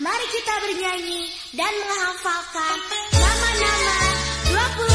Mari kita bernyanyi dan menghafalkan nama-nama 20